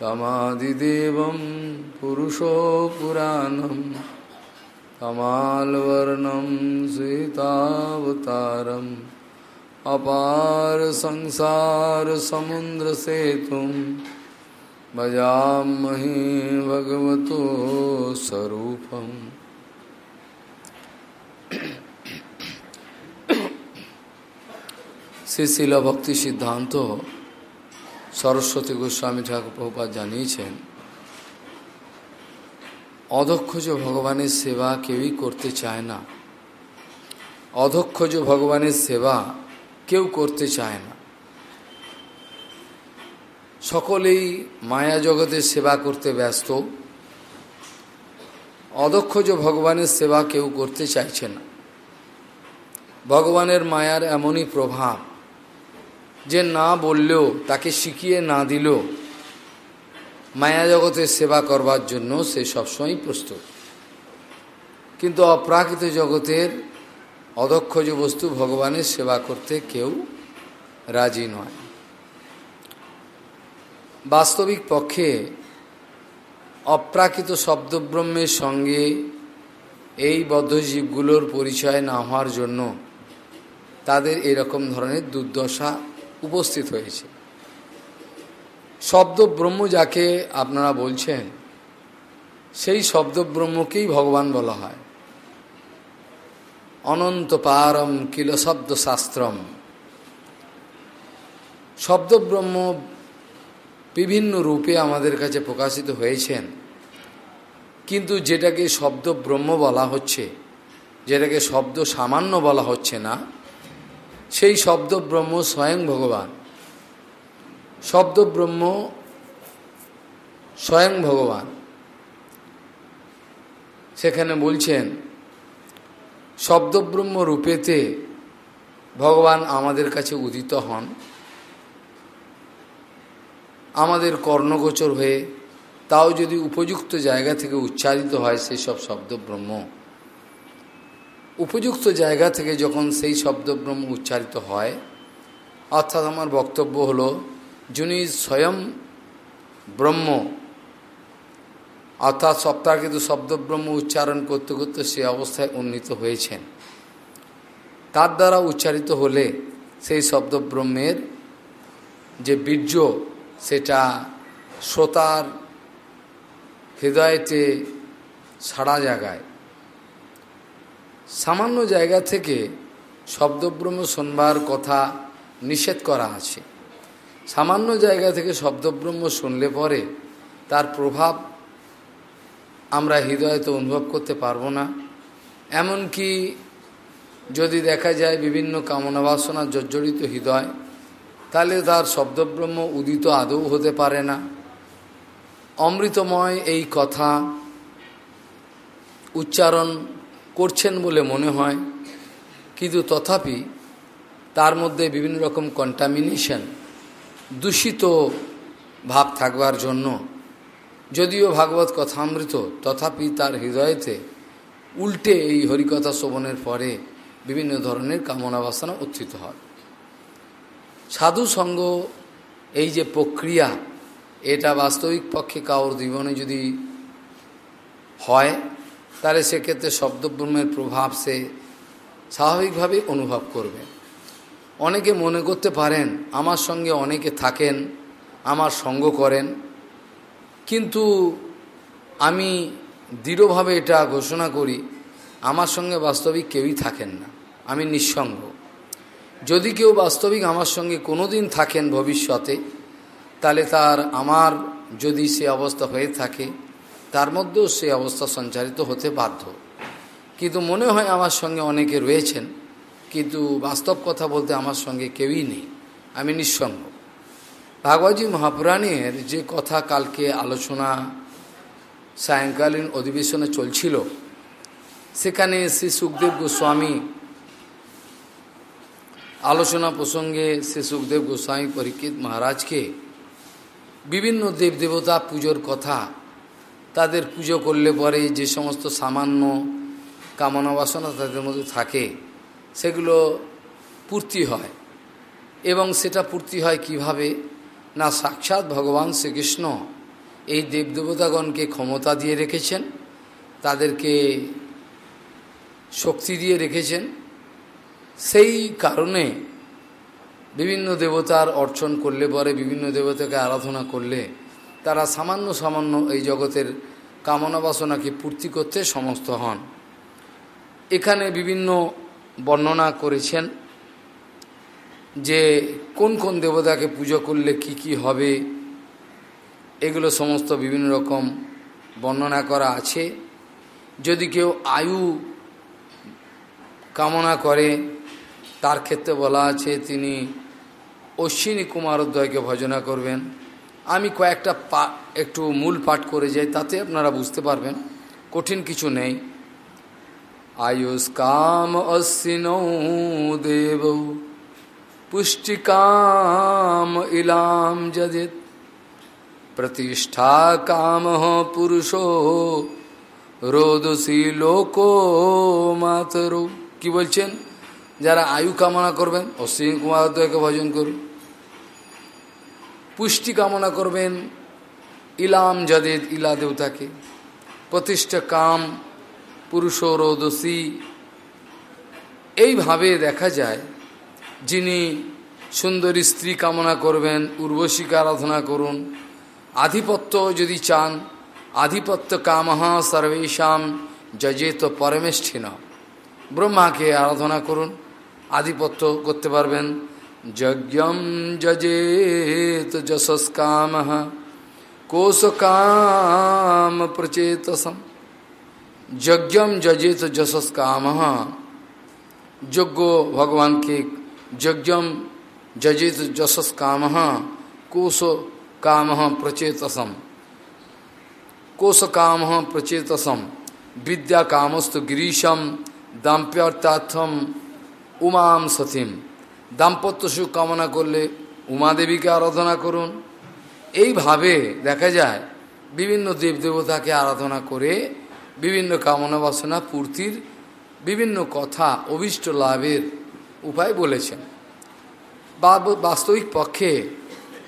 तमादिदेवं पुरुषो पुराणं कमालवर्णं श्वेतावतारम् अपार संसारसमुद्रसेतुं भजामहे भगवतो स्वरूपम् श्रीशिल भक्ति सिद्धांतो সরস্বতী গোস্বামী ঠাকুর প্রভুপাত জানিয়েছেন অধক্ষজ ভগবানের সেবা কেউই করতে চায় না। অধক্ষজ ভগবানের সেবা কেউ করতে চায় না। সকলেই মায়া জগতের সেবা করতে ব্যস্ত। অদক্ষজ ভগবানের সেবা কেউ করতে চাইছে না। ভগবানের মায়ার এমনই প্রভাব। যে না বললেও, তাকে শিখিয়ে না দিলেও মায়া জগতের সেবা করবার জন্য সে সবসময় প্রস্তুত। কিন্তু অপ্রাকৃত জগতের অদক্ষজ বস্তু ভগবানের সেবা করতে কেউ রাজি নয়। বাস্তবিক পক্ষে অপ্রাকৃত শব্দব্রহ্মের সঙ্গে এই বদ্ধজীবগুলোর পরিচয় না হওয়ার জন্য তাদের এরকম ধরনের দুর্দশা উপস্থিত হয়েছে। শব্দ ব্রহ্ম যাকে আপনারা বলছেন, সেই শব্দ ব্রহ্মকেই ভগবান বলা হয়। অনন্ত পারম কিল শব্দ শাস্ত্রম। শব্দ ব্রহ্ম বিভিন্ন রূপে আমাদের কাছে প্রকাশিত হয়েছেন, কিন্তু যেটাকে শব্দ ব্রহ্ম বলা হচ্ছে, যেটাকে শব্দ সামান্য বলা হচ্ছে না সেই শব্দ ব্রহ্ম স্বয়ং ভগবান। শব্দ ব্রহ্ম স্বয়ং ভগবান। সেখানে বলছেন, শব্দব্রহ্ম রূপেতে ভগবান আমাদের কাছে উদিত হন। আমাদের কর্ণগোচর হয়ে তাও যদি উপযুক্ত জায়গা থেকে উচ্চারিত হয় সেই সব শব্দব্রহ্ম। উপযুক্ত জায়গা থেকে যখন সেই শব্দব্রহ্ম উচ্চারিত হয়, অর্থাৎ আমার বক্তব্য হলো, যিনি স্বয়ং ব্রহ্ম, অর্থাৎ সপ্তাহকৃত শব্দব্রহ্ম উচ্চারণ করতে করতে সে অবস্থায় উন্নীত হয়েছেন। তার দ্বারা উচ্চারিত হলে সেই শব্দব্রহ্মের যে বীর্য, সেটা শ্রোতার হৃদয়তে সারা জায়গায় সামান্য জায়গা থেকে শব্দব্রহ্ম শোনবার কথা নিষেধ করা আছে। সামান্য জায়গা থেকে শব্দব্রহ্ম শুনলে পরে তার প্রভাব আমরা হৃদয়তে অনুভব করতে পারব না। এমনকি যদি দেখা যায় বিভিন্ন কামনা বাসনা জর্জরিত হৃদয়, তাহলে তার শব্দব্রহ্ম উদিত আদৌ হতে পারে না। অমৃতময় এই কথা উচ্চারণ করছেন বলে মনে হয়, কিন্তু তথাপি তার মধ্যে বিভিন্ন রকম কন্টামিনেশন দূষিত ভাব থাকবার জন্য, যদিও ভাগবত কথামৃত তথাপি তার হৃদয়তে উল্টে এই হরিকথা শ্রবণের পরে বিভিন্ন ধরনের কামনা বাসনা উত্থিত হয়। সাধু সঙ্গ এই যে প্রক্রিয়া, এটা বাস্তবিক পক্ষে কাউর জীবনে যদি হয় তাহলে সেক্ষেত্রে শব্দব্রহ্মের প্রভাব সে স্বাভাবিকভাবে অনুভব করবে। অনেকে মনে করতে পারেন, আমার সঙ্গে অনেকে থাকেন, আমার সঙ্গ করেন, কিন্তু আমি দৃঢ়ভাবে এটা ঘোষণা করি, আমার সঙ্গে বাস্তবিক কেউই থাকেন না, আমি নিঃসঙ্গ। যদি কেউ বাস্তবিক আমার সঙ্গে কোনো দিন থাকেন ভবিষ্যতে, তাহলে তার, আমার যদি সে অবস্থা হয়ে থাকে তার মধ্যেও সে অবস্থা সঞ্চারিত হতে বাধ্য। কিন্তু মনে হয় আমার সঙ্গে অনেকে রয়েছেন, কিন্তু বাস্তব কথা বলতে আমার সঙ্গে কেউই নেই। আমি নিঃসঙ্গ। ভাগবতী মহাপুরাণের যে কথা কালকে আলোচনা সায়ংকালীন অধিবেশনে চলছিল, সেখানে শ্রী সুখদেব গোস্বামী আলোচনা প্রসঙ্গে শ্রী সুখদেব গোস্বামী পরীক্ষিত মহারাজকে বিভিন্ন দেবদেবতা পুজোর কথা তাদের পুজো করলে পরে যে সমস্ত সামান্য কামনা বাসনা তাদের মধ্যে থাকে, সেগুলো পূর্তি হয়। এবং সেটা পূর্তি হয় কীভাবে? না, সাক্ষাৎ ভগবান শ্রীকৃষ্ণ এই দেবদেবতাগণকে ক্ষমতা দিয়ে রেখেছেন, তাদেরকে শক্তি দিয়ে রেখেছেন, সেই কারণে বিভিন্ন দেবতার অর্চন করলে পরে, বিভিন্ন দেবতাকে আরাধনা করলে তারা সামান্য সামান্য এই জগতের কামনা বাসনাকে পূর্তি করতে সমস্ত হন। এখানে বিভিন্ন বর্ণনা করেছেন যে কোন কোন দেবতাকে পুজো করলে কি কি হবে, এগুলো সমস্ত বিভিন্ন রকম বর্ণনা করা আছে। যদি কেউ আয়ু কামনা করে, তার ক্ষেত্রে বলা আছে তিনি অশ্বিনী কুমারোদয়কে ভজনা করবেন। আমি কয়েকটা পা একটু মূল পাঠ করে যাই, তাতে আপনারা বুঝতে পারবেন। কঠিন কিছু নেই। আয়ুষ্কাম অশ্বিনৌ দেব পুষ্টিকাম ইলাম যদিত প্রতিষ্ঠা কাম পুরুষো, রোদসী লোক মাতর। কি বলছেন? যারা আয়ু কামনা করবেন অশ্বিনী কুমারকে ভজন করুন। পুষ্টি কামনা করবেন ইলাম যদেদ ইলা দেবতাকে প্রতিষ্ঠা কাম, পুরুষ রোদসী। এইভাবে দেখা যায়, যিনি সুন্দরী স্ত্রী কামনা করবেন, উর্বশীকে আরাধনা করুন, আধিপত্য যদি চান, আধিপত্য কামহা সর্বেশাম যজেত পরমেষ্ঠিন। ব্রহ্মাকে আরাধনা করুন, আধিপত্য করতে পারবেন। यज्ञ जजेत जसस्का कोश काम प्रचेतसम यज्ञ जजेत जशस्काम यज्ञ भगवान के यज्ञ जजेत जशस्काम कोश काम प्रचेतसम कोश काम प्रचेतसम विद्या कामस्त गिरीशम दाम्प्यर्थम उमाम सतीम। দাম্পত্য সুখ কামনা করলে উমাদেবীকে আরাধনা করুন। এইভাবে দেখা যায়, বিভিন্ন দেবদেবতাকে আরাধনা করে বিভিন্ন কামনা বাসনা পূর্তির বিভিন্ন কথা, অভিষ্ট লাভের উপায় বলেছেন। বাস্তবিক পক্ষে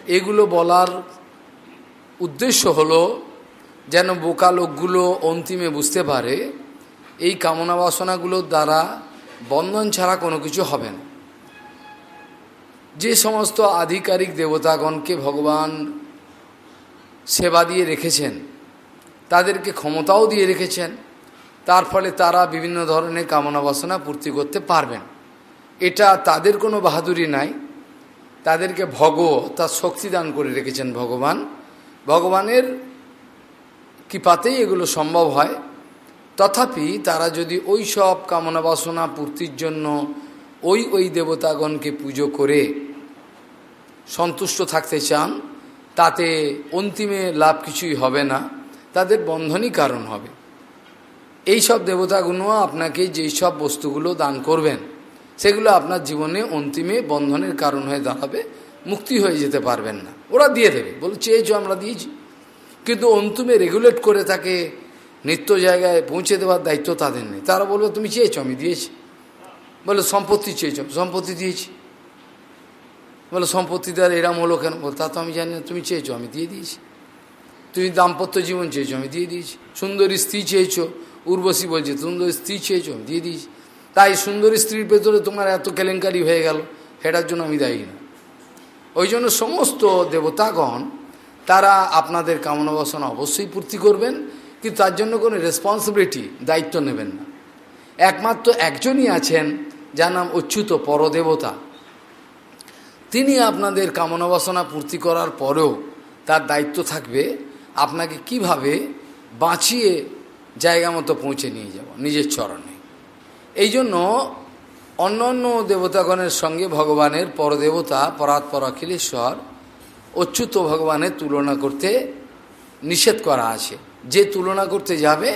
এগুলো বলার উদ্দেশ্য হলো যেন বোকা লোকগুলো অন্তিমে বুঝতে পারে, এই কামনা বাসনাগুলোর দ্বারা বন্ধন ছাড়া কোনো কিছু হবে না। যে সমস্ত আধিকারিক দেবতাগণকে ভগবান সেবা দিয়ে রেখেছেন, তাদেরকে ক্ষমতাও দিয়ে রেখেছেন, তার ফলে তারা বিভিন্ন ধরনের কামনা বাসনা পূর্তি করতে পারবেন। এটা তাদের কোনো বাহাদুরি নাই। তাদেরকে ভগ তার শক্তি দান করে রেখেছেন ভগবান। ভগবানের কৃপাতেই এগুলো সম্ভব হয়। তথাপি তারা যদি ওই সব কামনা বাসনা পূর্তির জন্য ওই ওই দেবতাগণকে পুজো করে সন্তুষ্ট থাকতে চান, তাতে অন্তিমে লাভ কিছুই হবে না, তাদের বন্ধনই কারণ হবে। এই সব দেবতাগুলো আপনাকে যেই সব বস্তুগুলো দান করবেন, সেগুলো আপনার জীবনে অন্তিমে বন্ধনের কারণ হয়ে দাঁড়াবে, মুক্তি হয়ে যেতে পারবেন না। ওরা দিয়ে দেবে, বলে চেয়েছো আমরা দিয়েছি। কিন্তু অন্তিমে রেগুলেট করে তাকে নিত্য জায়গায় পৌঁছে দেওয়ার দায়িত্ব তাদের নেই। তারা বলবে, তুমি চেয়েছো, আমি দিয়েছি। বলে, সম্পত্তি চেয়েছো, সম্পত্তি দিয়েছি। বলে, সম্পত্তি দেওয়ার এরাম হলো কেন বল? তা তো আমি জানি না, তুমি চেয়েছো, আমি দিয়ে দিয়েছি। তুমি দাম্পত্য জীবন চেয়েছো, আমি দিয়ে দিয়েছি। সুন্দরী স্ত্রী চেয়েছো, উর্বশী বলছে, সুন্দর স্ত্রী চেয়েছো, আমি দিয়ে দিয়েছি। তাই সুন্দরী স্ত্রীর ভেতরে তোমার এত কেলেঙ্কারি হয়ে গেল, সেটার জন্য আমি দায়ী না। ওই জন্য সমস্ত দেবতাগণ, তারা আপনাদের কামনা বাসনা অবশ্যই পূর্তি করবেন, কিন্তু তার জন্য কোনো রেসপন্সিবিলিটি দায়িত্ব নেবেন না। একমাত্র একজনই আছেন, যার নাম অচ্যুত পরদেবতা। তিনি আপনাদের কামনা বাসনা পূর্তি করার পরেও তার দায়িত্ব থাকবে, আপনাকে কীভাবে বাঁচিয়ে জায়গা মতো পৌঁছে নিয়ে যাব নিজের চরণে। এই জন্য অন্য অন্য দেবতাগণের সঙ্গে ভগবানের পরদেবতা পরাৎপর অখিলেশ্বর অচ্যুত ভগবানের তুলনা করতে নিষেধ করা আছে। যে তুলনা করতে যাবে,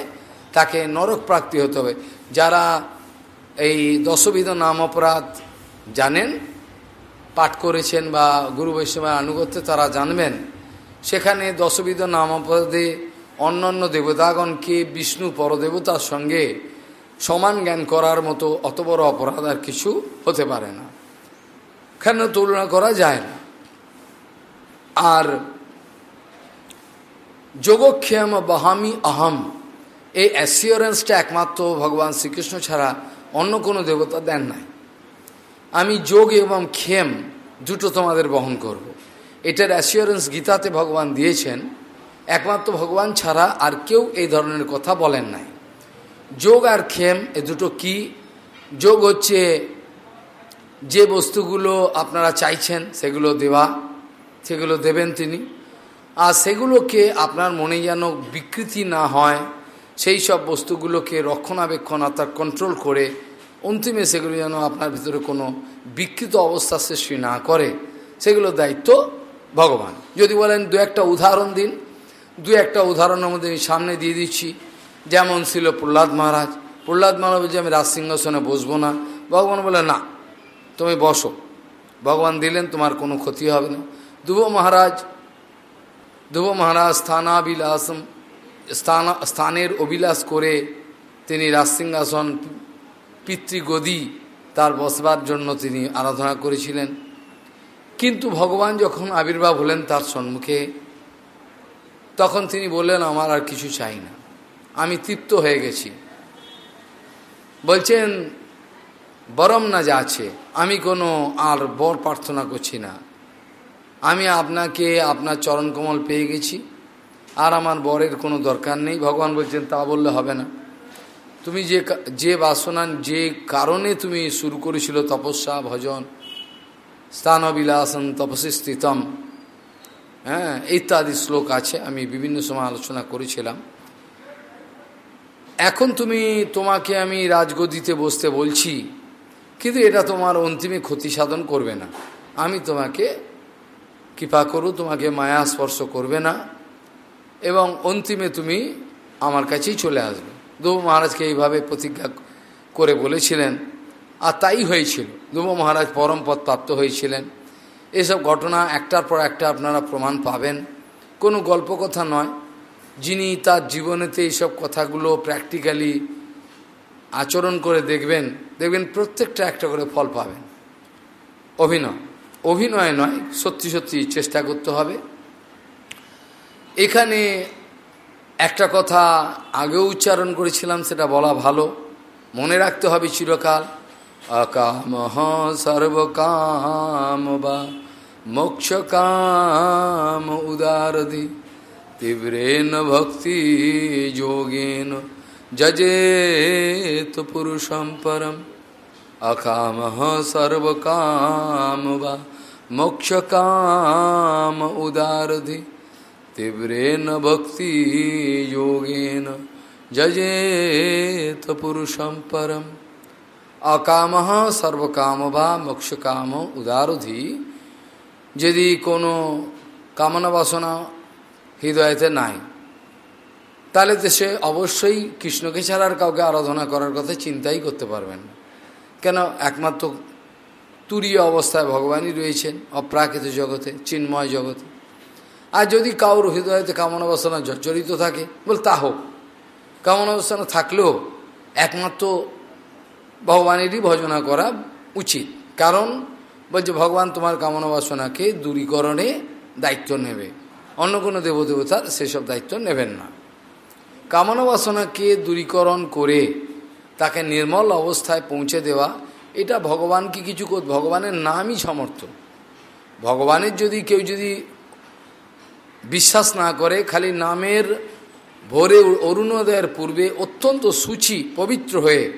তাকে নরক প্রাপ্তি হতে হবে। যারা এই দশবিধ নাম অপরাধ জানেন পাঠ করেছেন বা গুরু বৈষ্ণবের আনুগত্য তারা জানবেন। সেখানে দশবিধ নাম অপরাধে অন্যান্য দেবতাগণকে বিষ্ণু পরদেবতার সঙ্গে সমান জ্ঞান করার মতো অত বড় অপরাধ আর কিছু হতে পারে না। কেন তুলনা করা যায় না? আর যোগক্ষেম বাহামি আহম এই অ্যাসিওরেন্সটা একমাত্র ভগবান শ্রীকৃষ্ণ ছাড়া অন্য কোনো দেবতা দেন নাই। আমি যোগ এবং ক্ষেম দুটো তোমাদের বহন করব। এটার অ্যাসিওরেন্স গীতাতে ভগবান দিয়েছেন, একমাত্র ভগবান ছাড়া আর কেউ এই ধরনের কথা বলেন নাই। যোগ আর ক্ষেম, এ দুটো কি? যোগ হচ্ছে যে বস্তুগুলো আপনারা চাইছেন, সেগুলো দেওয়া, সেগুলো দেবেন তিনি। আর সেগুলোকে আপনার মনে যেন বিকৃতি না হয়, সেই সব বস্তুগুলোকে রক্ষণাবেক্ষণ অর্থাৎ কন্ট্রোল করে অন্তিমে সেগুলো যেন আপনার ভিতরে কোনো বিকৃত অবস্থা সৃষ্টি না করে, সেগুলো দায়িত্ব ভগবান। যদি বলেন দু একটা উদাহরণ দিন, দু একটা উদাহরণের মধ্যে আমি সামনে দিয়ে দিচ্ছি। যেমন ছিল প্রহ্লাদ মহারাজ। প্রহ্লাদ মহারাজ বলছে, আমি রাজসিংহাসনে বসবো না। ভগবান বলে, না, তুমি বসো। ভগবান দিলেন, তোমার কোনো ক্ষতি হবে না। ধ্রুব মহারাজ ধ্রুব মহারাজ স্থানাবিলাসম স্থান, স্থানের অভিলাষ করে তিনি রাজসিংহাসন পিতৃগদি তার বসবার জন্য তিনি আরাধনা করেছিলেন। কিন্তু ভগবান যখন আবির্ভাব হলেন তার সম্মুখে, তখন তিনি বললেন, আমার আর কিছু চাই না। আমি তৃপ্ত হয়ে গেছি। বলছেন, বরম না যাচ্ছে আমি কোনো আর বর প্রার্থনা করছি না। আমি আপনাকে আপনার চরণকমল পেয়ে গেছি, আর আমার বরের কোনো দরকার নেই। ভগবান বলছেন, তা বললে হবে না। তুমি যে যে বাসনা, যে কারণে তুমি শুরু করেছিল তপস্যা, ভজন স্থানবিলাসন তপসী স্থিতম হ্যাঁ ইত্যাদি শ্লোক আছে, আমি বিভিন্ন সময় আলোচনা করেছিলাম। এখন তুমি, তোমাকে আমি রাজগদিতে বসতে বলছি, কিন্তু এটা তোমার অন্তিমে ক্ষতি সাধন করবে না। আমি তোমাকে কৃপা করু, তোমাকে মায়া স্পর্শ করবে না, এবং অন্তিমে তুমি আমার কাছেই চলে আসবে। ধ্রুব মহারাজকে এইভাবে প্রতিজ্ঞা করে বলেছিলেন। আর তাই হয়েছিল। ধ্রুব মহারাজ পরম পদ প্রাপ্ত হয়েছিলেন। এসব ঘটনা একটার পর একটা আপনারা প্রমাণ পাবেন। কোনো গল্প কথা নয়। যিনি তার জীবনেতে এইসব কথাগুলো প্র্যাকটিক্যালি আচরণ করে দেখবেন দেখবেন প্রত্যেকটা একটা করে ফল পাবেন। অভিনয়। অভিনয় নয়, সত্যি সত্যি চেষ্টা করতে হবে। এখানে একটা কথা আগেও উচ্চারণ করেছিলাম, সেটা বলা ভালো। মনে রাখতে হবে চিরকাল। অকামহ সর্বকাম বা মোক্ষ কাম উদারদি তীব্রেণ ভক্তি যোগেন যজেত পুরুষম পরম। অকামহ সর্বকাম বা মোক্ষ কাম তীব্রেণ ভক্তি যোগেন যজেত পুরুষম পরম অকাম সর্বকাম বা মোক্ষকাম উদারধি যদি কোনো কামনা বাসনা হৃদয়তে নাই তাহলে তো সে অবশ্যই কৃষ্ণকে ছাড়া আর কাউকে আরাধনা করার কথা চিন্তাই করতে পারবেন কেন একমাত্র তুরীয় অবস্থায় ভগবানই রয়েছেন, অপ্রাকৃত জগতে, চিন্ময় জগতে। আর যদি কাউর হৃদয়তে কামনা বাসনা জর্জরিত থাকে, বল তা হোক। কামনা বাসনা থাকলেও একমাত্র ভগবানেরই ভজনা করা উচিত। কারণ বলছে, ভগবান তোমার কামনা বাসনাকে দূরীকরণে দায়িত্ব নেবে। অন্য কোনো দেবদেবতার সেসব দায়িত্ব নেবেন না। কামনা বাসনাকে দূরীকরণ করে তাকে নির্মল অবস্থায় পৌঁছে দেওয়া, এটা ভগবানকে কিছু ভগবানের নামই সমর্থ ভগবানের যদি কেউ যদি বিশ্বাস না করে, খালি নামের ভোরে অরুণোদয়ের পূর্বে অত্যন্ত সূচি, পবিত্র হয়ে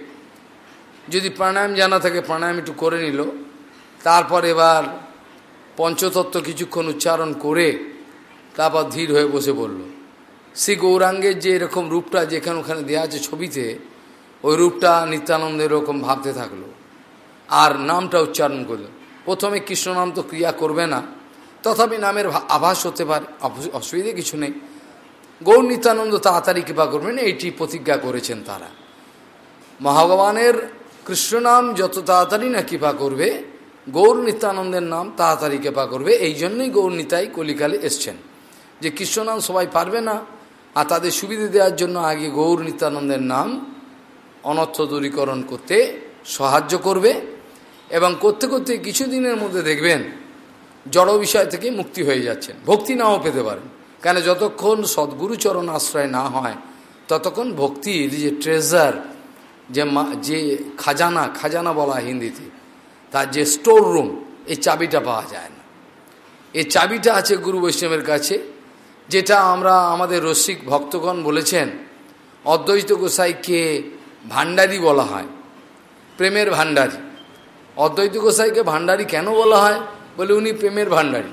যদি প্রাণায়াম জানা থাকে, প্রাণায়াম একটু করে নিল। তারপর এবার পঞ্চতত্ত্ব কিছুক্ষণ উচ্চারণ করে তারপর ধীর হয়ে বসে পড়ল। শ্রী গৌরাঙ্গের যে এরকম রূপটা যেখানে ওখানে দেওয়া আছে ছবিতে, ওই রূপটা নিত্যানন্দের এরকম ভাবতে থাকল। আর নামটা উচ্চারণ করল। প্রথমে কৃষ্ণ নাম তো ক্রিয়া করবে না। তথাপি নামের আভাস হতে পারে। অসুবিধে কিছু নেই। গৌর নিত্যানন্দ তাড়াতাড়ি কৃপা করবেন, এইটি প্রতিজ্ঞা করেছেন তারা। মহাভগবানের কৃষ্ণ নাম যত তাড়াতাড়ি না কৃপা করবে, গৌর নিত্যানন্দের নাম তাড়াতাড়ি কৃপা করবে, এই জন্যই গৌর নিতাই কলিকালে এসছেন। যে কৃষ্ণ নাম সবাই পারবে না, আর তাদের সুবিধে দেওয়ার জন্য আগে গৌর নিত্যানন্দের নাম অনর্থ দূরীকরণ করতে সাহায্য করবে, এবং করতে করতে কিছুদিনের মধ্যে দেখবেন জড় বিষয় থেকে মুক্তি হয়ে যাচ্ছেন। ভক্তি নাও পেতে পারেন। কেন যতক্ষণ সদ্গুরুচরণ আশ্রয় না হয়, ততক্ষণ ভক্তির যে ট্রেজার যে যে খাজানা খাজানা বলা হিন্দিতে, তার যে স্টোর রুম এই চাবিটা পাওয়া যায় না। এই চাবিটা আছে গুরু বৈষ্ণবের কাছে, যেটা আমরা আমাদের রসিক ভক্তগণ বলেছেন, অদ্বৈত গোসাইকে ভাণ্ডারি বলা হয়। প্রেমের ভান্ডারি অদ্বৈত গোসাইকে ভান্ডারি কেন বলা হয়? বলে উনি প্রেমের ভান্ডারি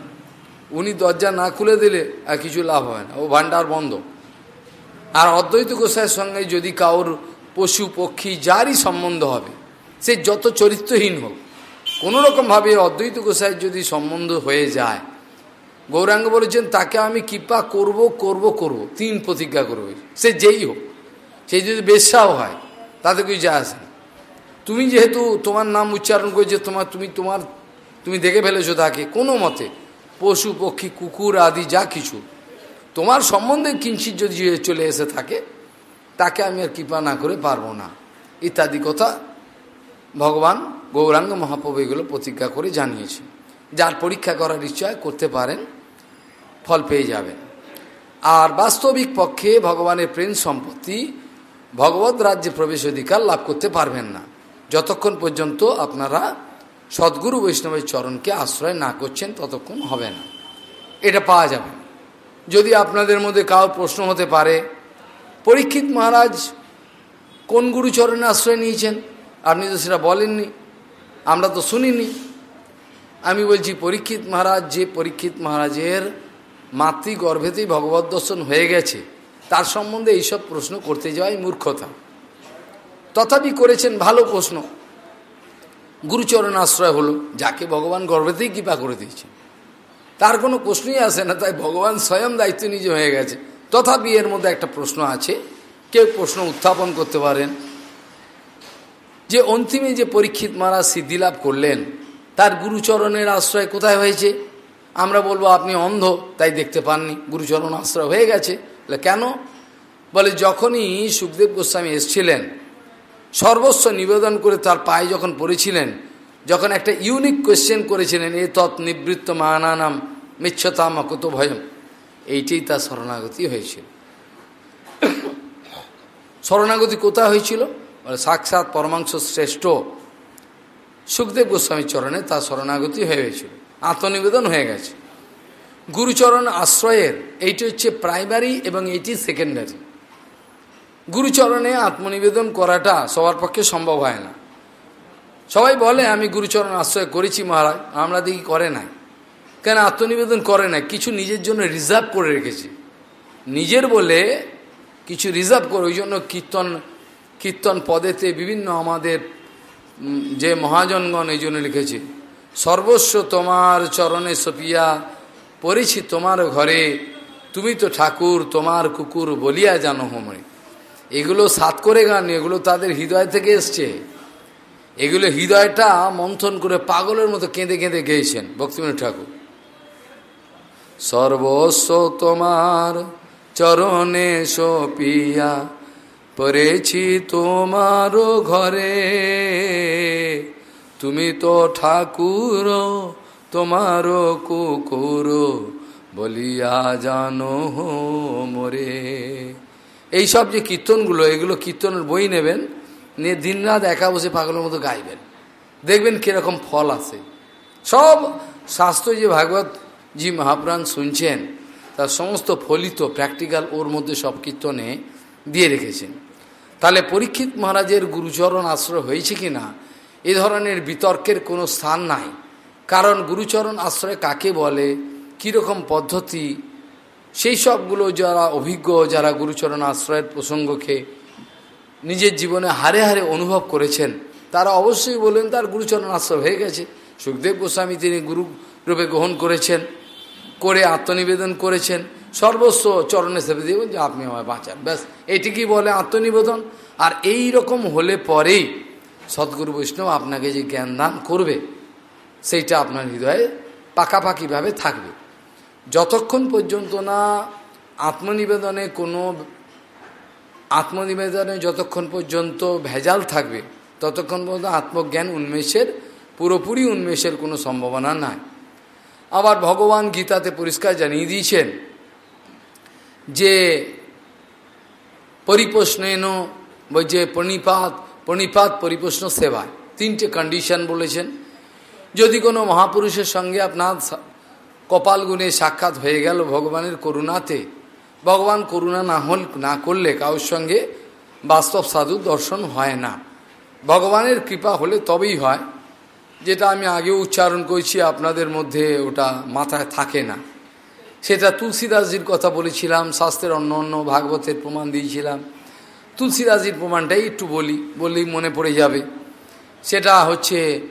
উনি দরজা না খুলে দিলে আর কিছু লাভ হয় না। ও ভান্ডার বন্ধ। আর অদ্বৈত গোসাইয়ের সঙ্গে যদি কাউর পশু, পক্ষী, যারই সম্বন্ধ হবে, সে যত চরিত্রহীন হোক কোনোরকমভাবে অদ্বৈত গোসাইয়ের যদি সম্বন্ধ হয়ে যায়, গৌরাঙ্গ বলেছেন, তাকে আমি কৃপা করব করব করব, তিন প্রতিজ্ঞা করবে। সে যেই হোক, সে যদি বেশাও হয়, তাতে কিছু যায় আসে তুমি যেহেতু তোমার নাম উচ্চারণ করেছে, তোমার, তুমি তোমার তুমি দেখে ফেলেছো তাকে। কোনো মতে। পশু, পক্ষী, কুকুর আদি যা কিছু। তোমার সম্বন্ধে কিঞ্চিত যদি চলে এসে থাকে, তাকে আমি আর কৃপা না করে পারব না। ইত্যাদি কথা ভগবান গৌরাঙ্গ মহাপ্রভু এগুলো প্রতিজ্ঞা করে জানিয়েছে। যার পরীক্ষা করার ইচ্ছা করতে পারেন, ফল পেয়ে যাবেন। আর বাস্তবিক পক্ষে ভগবানের প্রেম সম্পত্তি ভগবত রাজ্যে প্রবেশ অধিকার লাভ করতে পারবেন না। যতক্ষণ পর্যন্ত আপনারা সদ্গুরু বৈষ্ণবের চরণকে আশ্রয় না করছেন, ততক্ষণ হবে না। এটা পাওয়া যাবে। যদি আপনাদের মধ্যে কারও প্রশ্ন হতে পারে, পরীক্ষিত মহারাজ কোন গুরুচরণে আশ্রয় নিয়েছেন? আপনি তো সেটা বলেননি, আমরা তো শুনিনি। আমি বলছি, পরীক্ষিত মহারাজ, যে পরীক্ষিত মহারাজের মাতৃগর্ভেতেই ভগবত দর্শন হয়ে গেছে, তার সম্বন্ধে এইসব প্রশ্ন করতে যাওয়াই মূর্খতা। তথাপি করেছেন ভালো প্রশ্ন। গুরুচরণ আশ্রয় হলো, যাকে ভগবান গর্ভেতেই কৃপা করে দিয়েছে। তার কোনো প্রশ্নই আসে না, তাই ভগবান স্বয়ং দায়িত্ব নিজে হয়ে গেছে। তথাপি এর মধ্যে একটা প্রশ্ন আছে, কেউ প্রশ্ন উত্থাপন করতে পারেন। যে অন্তিমে যে পরীক্ষিত মহারাজ সিদ্ধিলাভ করলেন, তার গুরুচরণের আশ্রয় কোথায় হয়েছে? আমরা বলব আপনি অন্ধ, তাই দেখতে পাননি। গুরুচরণ আশ্রয় হয়ে গেছে। কেন? বলে যখনই সুখদেব গোস্বামী এসছিলেন সর্বস্ব নিবেদন করে তার পায়ে যখন পড়েছিলেন, যখন একটা ইউনিক কোয়েশ্চেন করেছিলেন, এ তৎ নিবৃত্ত মানানাম মিচ্ছতাম কত ভয়ম এইটাই তার শরণাগতি হয়েছিল। শরণাগতি কোথায় হয়েছিল? সাক্ষাৎ পরমাংশ শ্রেষ্ঠ সুখদেব গোস্বামীর চরণে তার শরণাগতি হয়ে হয়েছিল, আত্মনিবেদন হয়ে গেছে। গুরুচরণ আশ্রয়ের, এইটি হচ্ছে প্রাইমারি এবং এইটি সেকেন্ডারি গুরুচরণে আত্মনিবেদন করাটা সবার পক্ষে সম্ভব হয় না। সবাই বলে, আমি গুরুচরণ আশ্রয় করেছি মহারাজ, আমরা দেখি করে নাই। কেন? আত্মনিবেদন করে না কিছু নিজের জন্য রিজার্ভ করে রেখেছি। নিজের বলে কিছু রিজার্ভ করে, ওই জন্য কীর্তন কীর্তন পদেতে বিভিন্ন আমাদের যে মহাজনগণ এই জন্য লিখেছে, সর্বস্ব তোমার চরণে সপিয়া, পড়েছি তোমার ঘরে, তুমি তো ঠাকুর, তোমার কুকুর বলিয়া জানো হোমরে এগুলো সাত করে গান, এগুলো তাদের হৃদয় থেকে এসছে। এগুলো হৃদয়টা মন্থন করে পাগলের মতো কেঁদে কেঁদে গেয়েছেন ভক্তিমণি ঠাকুর। সর্বস্ব তোমার চরণে সপিয়া, পড়েছি তোমার ঘরে। তুমি তো ঠাকুর, তোমার কুকুর, বলিয়া জানো মোরে। এইসব যে কীর্তনগুলো, এগুলো কীর্তনের বই নেবেন, নিয়ে দিনরাত একা বসে পাগলের মতো গাইবেন। দেখবেন কীরকম ফল আছে। সব শাস্ত্র যে ভাগবত জি মহাপ্রাণ শুনছেন, তার সমস্ত ফলিত প্র্যাকটিক্যাল ওর মধ্যে সব কীর্তনে দিয়ে রেখেছেন। তাহলে পরীক্ষিত মহারাজের গুরুচরণ আশ্রয় হয়েছে কি না এ ধরনের বিতর্কের কোনো স্থান নাই। কারণ গুরুচরণ আশ্রয় কাকে বলে, কীরকম পদ্ধতি সেই সবগুলো যারা অভিজ্ঞ, যারা গুরুচরণ আশ্রয়ের প্রসঙ্গকে নিজের জীবনে হারে হারে অনুভব করেছেন, তারা অবশ্যই বললেন তার গুরুচরণ আশ্রয় হয়ে গেছে। সুখদেব গোস্বামী তিনি গুরু রূপে গ্রহণ করেছেন, করে আত্মনিবেদন করেছেন। সর্বস্ব চরণে সেবে দিয়ে যে আপনি আমায় বাঁচান। ব্যাস, এটিকেই বলে আত্মনিবেদন। আর এই রকম হলে পরেই সদ্গুরু বৈষ্ণব আপনাকে যে জ্ঞান দান করবে, সেইটা আপনার হৃদয়ে পাকাপাকিভাবে থাকবে। যতক্ষণ পর্যন্ত না আত্মনিবেদনে কোনো আত্মনিবেদনে যতক্ষণ পর্যন্ত ভেজাল থাকবে, ততক্ষণ পর্যন্ত আত্মজ্ঞান উন্মেষের, পুরোপুরি উন্মেষের কোনো সম্ভাবনা নাই। আবার ভগবান গীতাতে পরিষ্কার জানিয়ে দিয়েছেন যে পরিপ্রশ্নেন যে প্রণিপাত প্রণিপাত পরিপ্রশ্ন সেবা তিনটে কন্ডিশন বলেছেন। যদি কোনো মহাপুরুষের সঙ্গে আপনার কপাল গুণে সাক্ষাৎ হয়ে গেল ভগবানের করুণাতে। ভগবান করুণা না হল না করলে কারোর সঙ্গে বাস্তব সাধু দর্শন হয় না। ভগবানের কৃপা হলে তবেই হয়। যেটা আমি আগেও উচ্চারণ করেছি, আপনাদের মধ্যে ওটা মাথায় থাকে না। সেটা তুলসীদাসজির কথা বলেছিলাম, শাস্ত্রের অন্য অন্য ভাগবতের প্রমাণ দিয়েছিলাম। তুলসীদাসজির প্রমাণটাই একটু বলি, বললেই মনে পড়ে যাবে। সেটা হচ্ছে,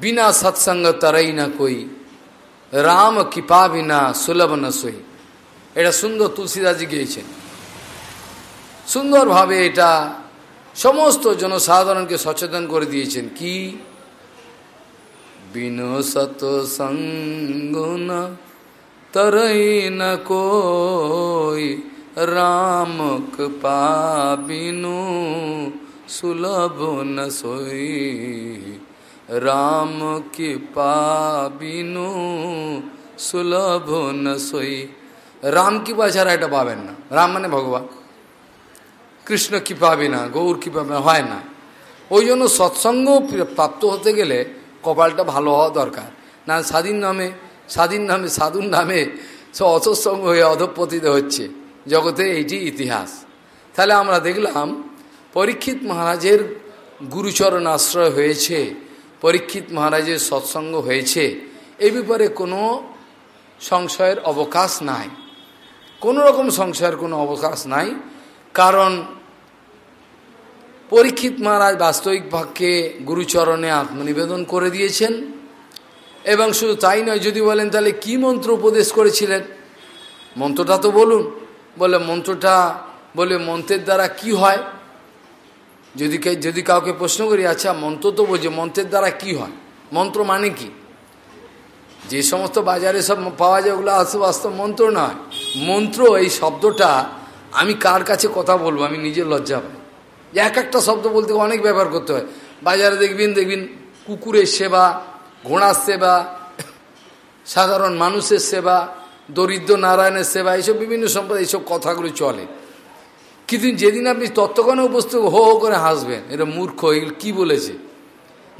বিনা সৎসঙ্গ তরাই না কই। রাম কৃপা বিনা সুলভ না সই এটা সুন্দর তুলসীদাসজি গিয়েছেন সুন্দরভাবে এটা সমস্ত জনসাধারণকে সচেতন করে দিয়েছেন কি বিনো সত সঙ্গুন তরই না কই রাম কৃপা বিনু সুলভ ন সোই রাম কৃপা বিনু সুলভ ন সোই রাম কৃপা ছাড়া এটা পাবেন না রাম মানে ভগবান কৃষ্ণ কৃপা বিনা গৌর কৃপা হয় না ওই জন্য সৎসঙ্গ প্রাপ্ত হতে গেলে কপালটা ভালো হওয়া দরকার না স্বাধীন নামে স্বাধীন নামে সাধুর নামে সে অসৎসঙ্গ হয়ে অধপতিত হচ্ছে জগতে এইটি ইতিহাস তাহলে আমরা দেখলাম পরীক্ষিত মহারাজের গুরুচরণ আশ্রয় হয়েছে পরীক্ষিত মহারাজের সৎসঙ্গ হয়েছে, এ ব্যাপারে কোনো সংশয়ের অবকাশ নাই। কোনো রকম সংশয়ের কোনো অবকাশ নাই, কারণ পরীক্ষিত মহারাজ বাস্তবিক ভাগকে গুরুচরণে আত্মনিবেদন করে দিয়েছেন, এবং শুধু তাই নয়, যদি বলেন তাহলে কি মন্ত্র উপদেশ করেছিলেন? মন্ত্রটা তো বলুন। বলে মন্ত্রটা, বলে মন্ত্রের দ্বারা কি হয়? যদি যদি কাউকে প্রশ্ন করি আচ্ছা মন্ত্র তো বোঝে মন্ত্রের দ্বারা কি হয়? মন্ত্র মানে কি? যে সমস্ত বাজারে সব পাওয়া যায়, ওগুলো আসতে মন্ত্র নয়। মন্ত্র, এই শব্দটা আমি কার কাছে কথা বলব? আমি নিজের লজ্জা পাই। এক একটা শব্দ বলতে অনেক ব্যবহার করতে হয়। বাজারে দেখবেন দেখবেন কুকুরের সেবা, ঘোড়ার সেবা, সাধারণ মানুষের সেবা, দরিদ্র নারায়ণের সেবা, এইসব বিভিন্ন সম্পদ, এইসব কথাগুলো চলে। কিন্তু যেদিন আপনি তত্ত্বগণে উপস্থিত হো হো করে হাসবেন। এটা মূর্খ, এগুলো কী বলেছে?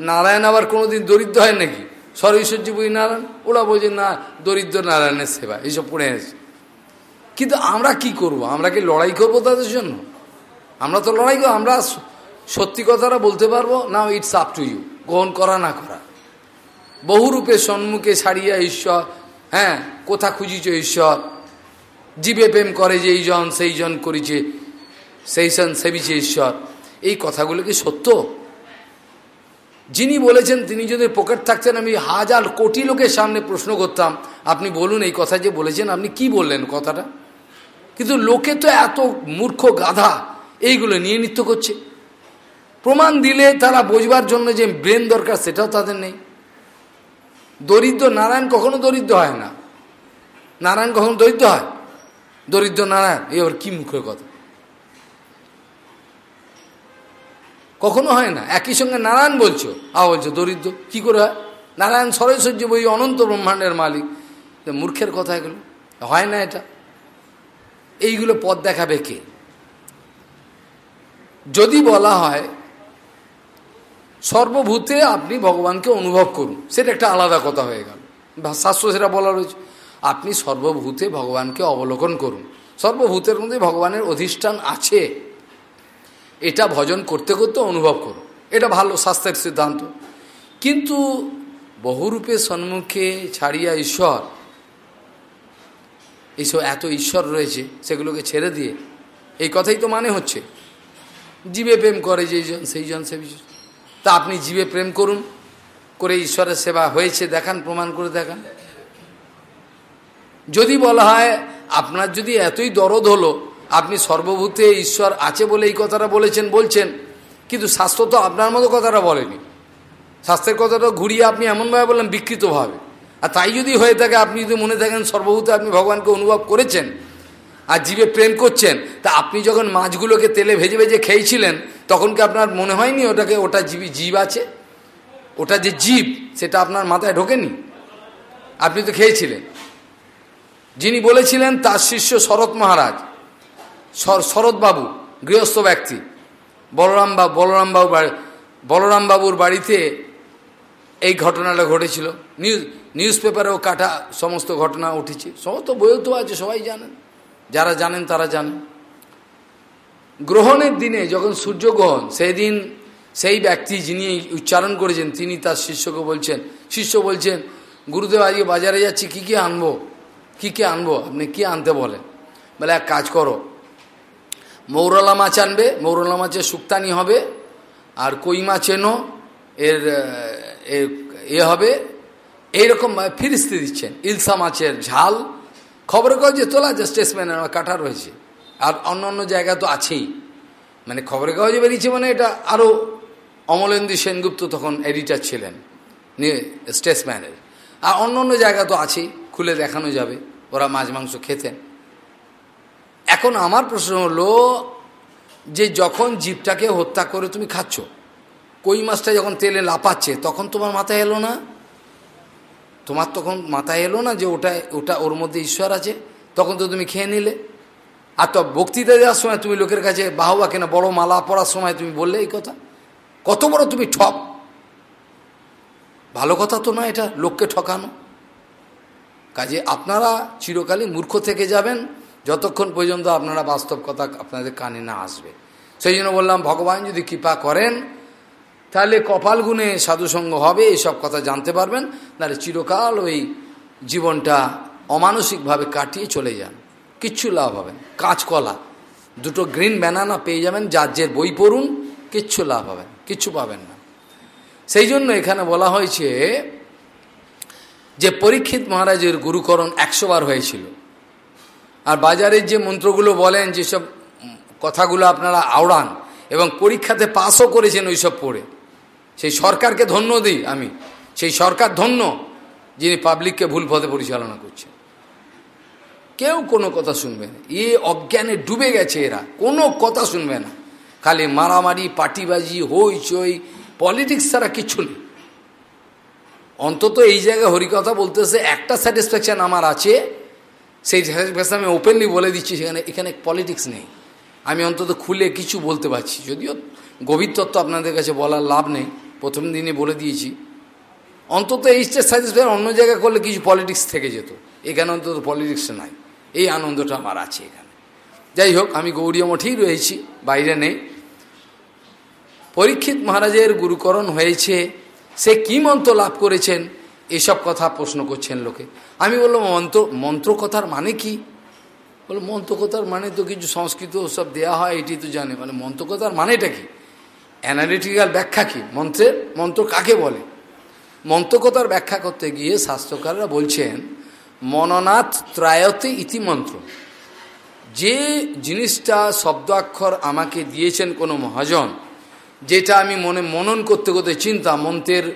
নারায়ণ আবার কোনোদিন দরিদ্র হয় নাকি? সরৈশ্বর্য বই নারায়ণ? ওরা বলছে, না, দরিদ্র নারায়ণের সেবা, এইসব পড়ে আছে। কিন্তু আমরা কি করব? আমরা কি লড়াই করব তাদের জন্য? আমরা তো লড়াই করব আমরা সত্যি কথাটা বলতে পারব? না ইটস আপ টু ইউ গ্রহণ করা, না করা। বহুরূপে সম্মুখে ছাড়িয়া ঈশ্বর হ্যাঁ কোথা খুঁজিছ ঈশ্বর? জীবে প্রেম করে যে এই জন সেই জন করিছে। সেই সন সেবিছে ঈশ্বর এই কথাগুলো কি সত্য? যিনি বলেছেন তিনি যদি পকেট থাকতেন, আমি হাজার কোটি লোকের সামনে প্রশ্ন করতাম, আপনি বলুন এই কথা যে বলেছেন, আপনি কি বললেন কথাটা? কিন্তু লোকে তো এত মূর্খ গাধা, এইগুলো নিয়ে নিত্য করছে। প্রমাণ দিলে তারা বোঝবার জন্য যে ব্রেন দরকার, সেটাও তাদের নেই। দরিদ্র নারায়ণ কখনো দরিদ্র হয় না। নারায়ণ কখনো দরিদ্র হয়? দরিদ্র নারায়ণ আবার কি মুখের কথা? কখনো হয় না। একই সঙ্গে নারায়ণ বলছো। আ বলছো, দরিদ্র, কি করে হয়? নারায়ণ সরৈশ্বর্য বই, অনন্ত ব্রহ্মাণ্ডের মালিক। মূর্খের কথা এগুলো। হয় না এটা। এইগুলো পথ দেখাবে কে? যদি বলা হয়, সর্বভূতে আপনি ভগবানকে অনুভব করুন। সেটা একটা আলাদা কথা হয়ে গেল। শাস্ত্র সেটা বলা রয়েছে। আপনি সর্বভূতে ভগবানকে অবলোকন করুন। সর্বভূতের মধ্যে ভগবানের অধিষ্ঠান আছে। এটা ভজন করতে করতে অনুভব করুন এটা ভালো স্বাস্থ্যের সিদ্ধান্ত। কিন্তু বহুরূপে সম্মুখে ছাড়িয়া ঈশ্বর, এইসব এত ঈশ্বর রয়েছে সেগুলোকে ছেড়ে দিয়ে, এই কথাই তো মানে হচ্ছে, জীবে প্রেম করে যেই জন, সেই জন সে তা আপনি জীবে প্রেম করুন, করে ঈশ্বরের সেবা হয়েছে, দেখান, প্রমাণ করে দেখান। যদি বলা হয়, আপনার যদি এতই দরদ হলো আপনি সর্বভূতে ঈশ্বর আছে বলে এই কথাটা বলেছেন, বলছেন, কিন্তু শাস্ত্র তো আপনার মতো কথাটা বলেনি। শাস্ত্রের কথাটা ঘুরিয়ে আপনি এমনভাবে বললেন, বিকৃতভাবে। আর তাই যদি হয়ে থাকে, আপনি যদি মনে থাকেন সর্বভূতে আপনি ভগবানকে অনুভব করেছেন আর জীবে প্রেম করছেন, তা আপনি যখন মাছগুলোকে তেলে ভেজে ভেজে খেয়েছিলেন, তখন কি আপনার মনে হয়নি ওটাকে, ওটা জীবী, জীব আছে? ওটা যে জীব, সেটা আপনার মাথায় ঢোকেনি? আপনি তো খেয়েছিলেন। যিনি বলেছিলেন, তার শিষ্য শরৎ মহারাজ। শরৎবাবু গৃহস্থ ব্যক্তি। বলরাম বাবু বলরাম বাবু বলরাম বাবুর বাড়িতে এই ঘটনাটা ঘটেছিল। নিউজ নিউজ পেপারেও কাটা সমস্ত ঘটনা উঠেছে। সমস্ত বইও তো আছে, সবাই জানেন। যারা জানেন তারা জানেন। গ্রহণের দিনে যখন সূর্যগ্রহণ সেই দিন সেই ব্যক্তি যিনি উচ্চারণ করেছেন, তিনি তার শিষ্যকে বলছেন, শিষ্য বলছেন, গুরুদেব, আজকে বাজারে যাচ্ছি, কী কী আনব? কী কী আনব? আপনি কী আনতে বলেন? বলে, এক কাজ করো মৌরলা মাছ আনবে, মৌরলা মাছের শুক্তানি হবে, আর কই মাছ এনো, এর, এ হবে। এইরকম ফিরিস্তি দিচ্ছেন, ইলসা মাছের ঝাল। খবরের কাগজে তোলা, যে স্টেটসম্যানের কাটা রয়েছে। আর অন্য অন্য জায়গা তো আছেই। মানে খবরের কাগজে বেরিয়েছে মানে এটা আরও অমলেন্দু সেনগুপ্ত তখন এডিটার ছিলেন স্টেটসম্যানের। আর অন্য অন্য জায়গা তো আছেই, খুলে দেখানো যাবে, ওরা মাছ মাংস খেতেন। এখন আমার প্রশ্ন হলো যে যখন জীবটাকে হত্যা করে তুমি খাচ্ছ, কই মাছটা যখন তেলে লাপাচ্ছে তখন তোমার মাথায় এলো না? তোমার তখন মাথায় এলো না যে ওটা ওটা ওর মধ্যে ঈশ্বর আছে? তখন তো তুমি খেয়ে নিলে। আর তো বক্তৃতা দেওয়ার সময় তুমি লোকের কাছে বাহবা কেনা বড় মালা পড়ার সময় তুমি বললে এই কথা? কত বড় তুমি ঠক? ভালো কথা তো নয় এটা, লোককে ঠকানো। কাজে আপনারা চিরকালই মূর্খ থেকে যাবেন যতক্ষণ পর্যন্ত আপনারা বাস্তব কথা আপনাদের কানে না আসবে। সেই জন্য বললাম, ভগবান যদি কৃপা করেন, তাহলে কপাল গুণে সাধুসঙ্গ হবে এসব কথা জানতে পারবেন, নাহলে চিরকাল ওই জীবনটা অমানসিকভাবে কাটিয়ে চলে যান। কিচ্ছু লাভ হবেন কাঁচকলা, দুটো গ্রিন ব্যানানা পেয়ে যাবেন, যার যে বই পড়ুন, কিচ্ছু লাভ হবেন কিচ্ছু পাবেন না। সেই জন্য এখানে বলা হয়েছে যে পরীক্ষিত মহারাজের গুরুকরণ একশো বার হয়েছিল। আর বাজারের যে মন্ত্রগুলো বলেন, যেসব কথাগুলো আপনারা আওড়ান এবং পরীক্ষাতে পাসও করেছেন ওইসব পড়ে। সেই সরকারকে ধন্য দিই আমি। সেই সরকার ধন্য যিনি পাবলিককে ভুল পথে পরিচালনা করছে কেউ কোনো কথা শুনবে না। এ অজ্ঞানে ডুবে গেছে এরা। কোনো কথা শুনবে না। খালি মারামারি পাটিবাজি হই চই পলিটিক্স ছাড়া কিচ্ছু নেই। অন্তত এই জায়গায় হরিকথা বলতেছে, একটা স্যাটিসফ্যাকশান আমার আছে সেই স্যাটিসফ্যাকশান আমি ওপেনলি বলে দিচ্ছি, সেখানে, এখানে পলিটিক্স নেই। আমি অন্তত খুলে কিছু বলতে পারছি। যদিও গভীর তত্ত্ব আপনাদের কাছে বলার লাভ নেই, প্রথম দিনে বলে দিয়েছি। অন্তত এই স্টেজ স্যাটিসফাই অন্য জায়গায় করলে কিছু পলিটিক্স থেকে যেত। এখানে অন্তত পলিটিক্স নাই। এই আনন্দটা আমার আছে এখানে। যাই হোক, আমি গৌরীয় মঠেই রয়েছি, বাইরে নেই। পরীক্ষিত মহারাজের গুরুকরণ হয়েছে। সে কি মন্ত্র লাভ করেছেন? এসব কথা প্রশ্ন করছেন লোকে। আমি বললাম, মন্ত্র মন্ত্র কথার মানে কি? বলে, মন্ত্রকথার মানে তো কিছু সংস্কৃত সব দেয়া হয়, এটি তো জানে। মানে মন্ত্রকথার মানেটা কি? অ্যানালিটিক্যাল ব্যাখ্যা কি? মন্ত্রের মন্ত্র কাকে বলে? মন্ত্রকথার ব্যাখ্যা করতে গিয়ে শাস্ত্রকাররা বলছেন, মননাথ ত্রায়তে ইতিমন্ত্র যে জিনিসটা শব্দাক্ষর আমাকে দিয়েছেন কোনো মহাজন, যেটা আমি মনে মনন করতে করতে চিন্তা, মন্ত্রের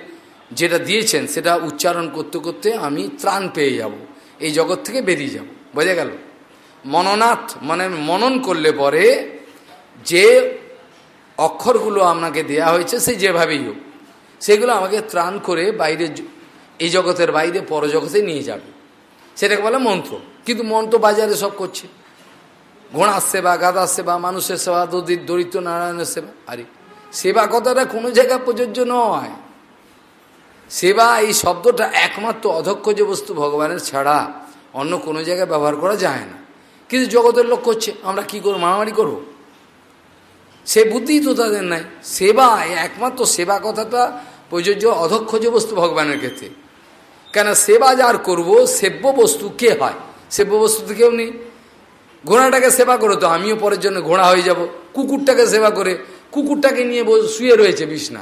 যেটা দিয়েছেন, সেটা উচ্চারণ করতে করতে আমি ত্রাণ পেয়ে যাব, এই জগৎ থেকে বেরিয়ে যাব। বোঝা গেল? মননাথ মানে মনন করলে পরে যে অক্ষরগুলো আপনাকে দেয়া হয়েছে, সে যেভাবেই হোক, সেগুলো আমাকে ত্রাণ করে বাইরে এই জগতের বাইরে পরজগতে নিয়ে যাবে। সেটাকে বলে মন্ত্র। কিন্তু মন্ত্র বাজারে সব করছে। ঘোড়ার সেবা গাদার সেবা, মানুষের সেবা দরিদ্র, নারায়ণের সেবা। আরে, সেবা কথাটা কোনো জায়গায় প্রযোজ্য নয়। সেবা এই শব্দটা একমাত্র অধক্ষ যে বস্তু ভগবানের ছাড়া অন্য কোনো জায়গায় ব্যবহার করা যায় না। কিন্তু জগতের লোক করছে, আমরা কি করব, মারামারি করব? সে বুদ্ধি তো তাদের নাই। সেবা একমাত্র সেবা কথাটা প্রযোজ্য অধক্ষ যে বস্তু ভগবানের ক্ষেত্রে। কেন সেবা যার করব, সেব্য বস্তু কে হয়? সেব্য বস্তু তো কেউ নেই। ঘোড়াটাকে সেবা করো তো, আমিও পরের জন্য ঘোড়া হয়ে যাব। কুকুরটাকে সেবা করে, কুকুরটাকে নিয়ে শুয়ে রয়েছে বিছনা।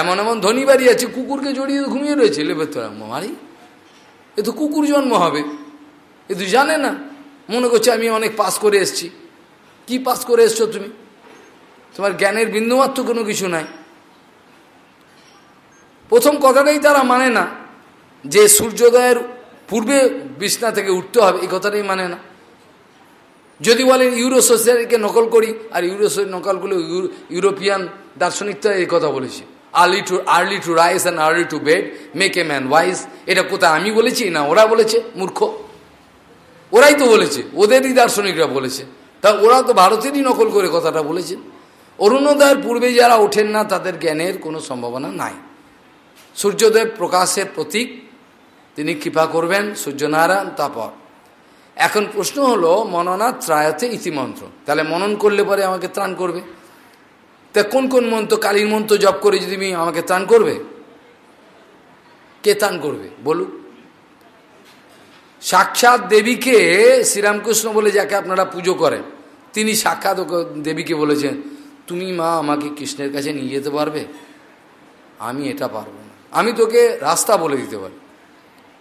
এমন এমন ধনী বাড়ি আছে, কুকুরকে জড়িয়ে ঘুমিয়ে রয়েছে। লেবে তো মারি। এ তো কুকুর জন্ম হবে। এ তো জানে না। মনে করছে আমি অনেক পাস করে এসছি। কি পাস করে এসছো তুমি? তোমার জ্ঞানের বিন্দুমাত্র কোনো কিছু নাই। প্রথম কথাটাই তারা মানে না যে সূর্যোদয়ের পূর্বে বিছনা থেকে উঠতে হবে, এই কথাটাই মানে না। যদি বলেন ইউরো নকল করি, আর ইউরো নকলগুলো ইউরোপিয়ান দার্শনিকরা এই কথা বলেছে। Early to early to rise and early to bed make a man wise এটা কোথায় আমি বলেছি না ওরা বলেছে? মূর্খ। ওরাই তো বলেছে। ওদেরই দার্শনিকরা বলেছে। তা ওরা তো ভারতেরই নকল করে কথাটা বলেছেন অরুণোদয়ের পূর্বে যারা ওঠেন না, তাদের জ্ঞানের কোনো সম্ভাবনা নাই। সূর্যদেব প্রকাশের প্রতীক, তিনি কৃপা করবেন, সূর্যনারায়ণ, তারপর। এখন প্রশ্ন হলো মননা ত্রায়তে ইতিমন্ত্র। তাহলে মনন করলে পরে আমাকে ত্রাণ করবে। তা কোন কোন মন্ত্র, কালীর মন্ত্র জপ করে যদি আমি আমাকে ত্রাণ করবে? কে ত্রাণ করবে? বলুক। সাক্ষাৎ দেবীকে শ্রীরামকৃষ্ণ বলে যাকে আপনারা পুজো করেন, তিনি সাক্ষাৎ দেবীকে বলেছেন, তুমি মা আমাকে কৃষ্ণের কাছে নিয়ে যেতে পারবে? আমি এটা পারব না। আমি তোকে রাস্তা বলে দিতে পারি।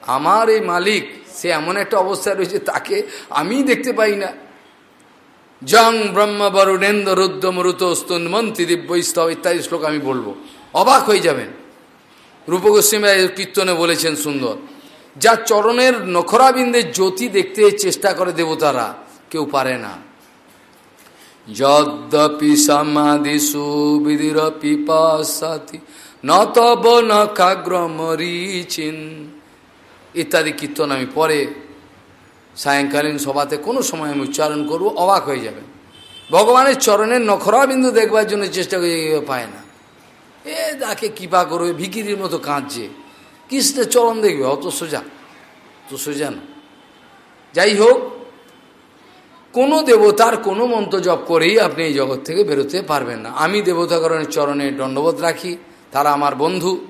আমার এই মালিক, সে এমন একটা অবস্থায় রয়েছে, তাকে আমি দেখতে পাই না। জং ব্রহ্ম বরুণেন্দ্র রুদ্র মরুত স্তন্মন্তি দিব্যস্তব ইত্যাদি শ্লোক আমি বলব। অবাক হয়ে যাবেন। রূপগোস্বামী কীর্তনে বলেছেন সুন্দর, যা চরণের নখরাবিন্দের জ্যোতি দেখতে চেষ্টা করে দেবতারা, কেউ পারে না। যদ্যপি সমাধিষু বিধির পিপাসাতি ন তব নখাগ্রমরিচিন। ইত্যাদি কীর্তন আমি পরে সায়ংকালীন সভাতে কোনো সময় আমি উচ্চারণ করব, অবাক হয়ে যাবে ভগবানের চরণের নখরাবিন্দু দেখবার জন্য চেষ্টা করে পায় না। এ তাকে কৃপা করবে ভিকিরির মতো কাঁদছে। কৃষ্ণের চরণ দেখবে, অত সোজা। তো সোজা না। যাই হোক, কোনো দেবতার কোনো মন্ত্র জপ করেই আপনি এই জগৎ থেকে বেরোতে পারবেন না। আমি দেবতাকরণের চরণে দণ্ডবোধ রাখি, তারা আমার বন্ধু।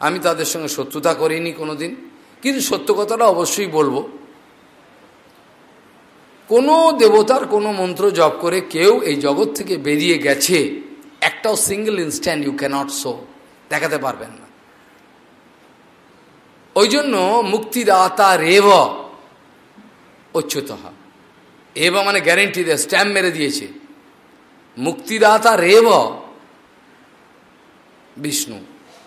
আমি তাদের সঙ্গে শত্রুতা করিনি কোনো দিন কিন্তু সত্য কথাটা অবশ্যই বলব। কোনো দেবতার কোনো মন্ত্র জপ করে কেউ এই জগৎ থেকে বেরিয়ে গেছে, একটাও single instance you cannot show দেখাতে পারবেন না। ওই জন্য মুক্তিদাতা রেব অচ্যুত এব মানে গ্যারেন্টি দেয় স্ট্যাম্প মেরে দিয়েছে। মুক্তিদাতা রেব বিষ্ণু